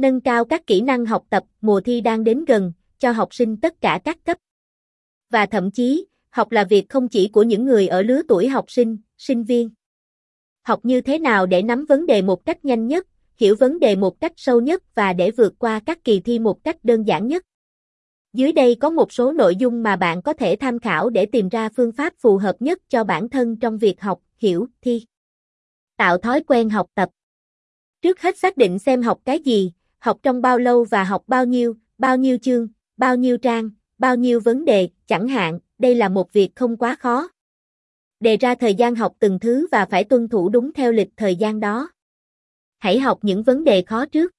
Nâng cao các kỹ năng học tập, mùa thi đang đến gần, cho học sinh tất cả các cấp. Và thậm chí, học là việc không chỉ của những người ở lứa tuổi học sinh, sinh viên. Học như thế nào để nắm vấn đề một cách nhanh nhất, hiểu vấn đề một cách sâu nhất và để vượt qua các kỳ thi một cách đơn giản nhất. Dưới đây có một số nội dung mà bạn có thể tham khảo để tìm ra phương pháp phù hợp nhất cho bản thân trong việc học, hiểu, thi. Tạo thói quen học tập. Trước hết xác định xem học cái gì, học trong bao lâu và học bao nhiêu, bao nhiêu chương, bao nhiêu trang, bao nhiêu vấn đề, chẳng hạn, đây là một việc không quá khó. Đề ra thời gian học từng thứ và phải tuân thủ đúng theo lịch thời gian đó. Hãy học những vấn đề khó trước.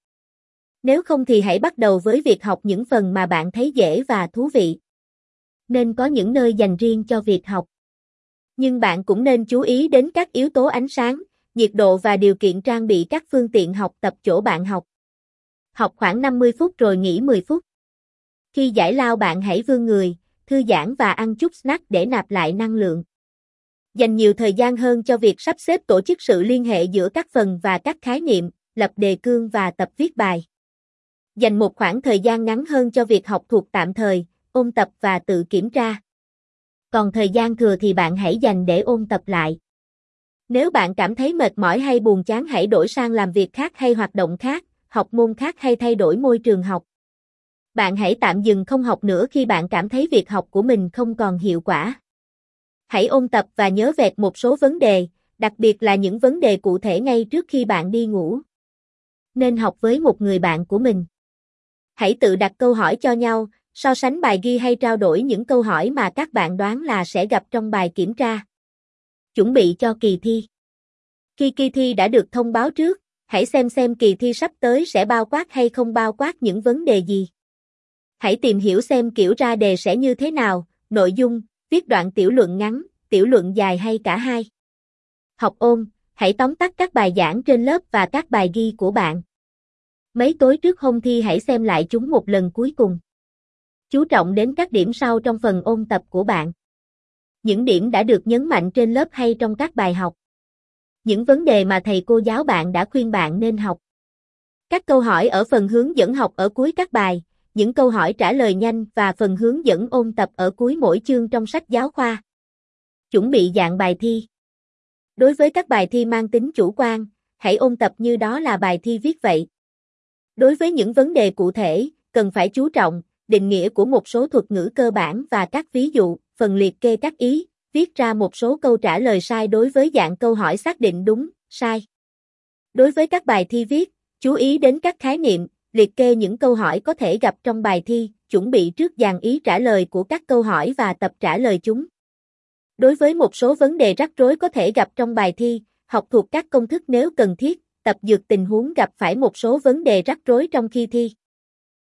Nếu không thì hãy bắt đầu với việc học những phần mà bạn thấy dễ và thú vị. Nên có những nơi dành riêng cho việc học. Nhưng bạn cũng nên chú ý đến các yếu tố ánh sáng, nhiệt độ và điều kiện trang bị các phương tiện học tập chỗ bạn học. Học khoảng 50 phút rồi nghỉ 10 phút. Khi giải lao bạn hãy vươn người, thư giãn và ăn chút snack để nạp lại năng lượng. Dành nhiều thời gian hơn cho việc sắp xếp tổ chức sự liên hệ giữa các phần và các khái niệm, lập đề cương và tập viết bài. Dành một khoảng thời gian ngắn hơn cho việc học thuộc tạm thời, ôn tập và tự kiểm tra. Còn thời gian thừa thì bạn hãy dành để ôn tập lại. Nếu bạn cảm thấy mệt mỏi hay buồn chán hãy đổi sang làm việc khác hay hoạt động khác, học môn khác hay thay đổi môi trường học. Bạn hãy tạm dừng không học nữa khi bạn cảm thấy việc học của mình không còn hiệu quả. Hãy ôn tập và nhớ vẹt một số vấn đề, đặc biệt là những vấn đề cụ thể ngay trước khi bạn đi ngủ. Nên học với một người bạn của mình. Hãy tự đặt câu hỏi cho nhau, so sánh bài ghi hay trao đổi những câu hỏi mà các bạn đoán là sẽ gặp trong bài kiểm tra. Chuẩn bị cho kỳ thi. Khi kỳ thi đã được thông báo trước, hãy xem xem kỳ thi sắp tới sẽ bao quát hay không bao quát những vấn đề gì. Hãy tìm hiểu xem kiểu ra đề sẽ như thế nào, nội dung, viết đoạn tiểu luận ngắn, tiểu luận dài hay cả hai. Học ôn, hãy tóm tắt các bài giảng trên lớp và các bài ghi của bạn. Mấy tối trước hôm thi hãy xem lại chúng một lần cuối cùng. Chú trọng đến các điểm sau trong phần ôn tập của bạn. Những điểm đã được nhấn mạnh trên lớp hay trong các bài học. Những vấn đề mà thầy cô giáo bạn đã khuyên bạn nên học. Các câu hỏi ở phần hướng dẫn học ở cuối các bài, những câu hỏi trả lời nhanh và phần hướng dẫn ôn tập ở cuối mỗi chương trong sách giáo khoa. Chuẩn bị dạng bài thi. Đối với các bài thi mang tính chủ quan, hãy ôn tập như đó là bài thi viết vậy. Đối với những vấn đề cụ thể, cần phải chú trọng, định nghĩa của một số thuật ngữ cơ bản và các ví dụ, phần liệt kê các ý, viết ra một số câu trả lời sai đối với dạng câu hỏi xác định đúng, sai. Đối với các bài thi viết, chú ý đến các khái niệm, liệt kê những câu hỏi có thể gặp trong bài thi, chuẩn bị trước dàn ý trả lời của các câu hỏi và tập trả lời chúng. Đối với một số vấn đề rắc rối có thể gặp trong bài thi, học thuộc các công thức nếu cần thiết, tập dược tình huống gặp phải một số vấn đề rắc rối trong khi thi.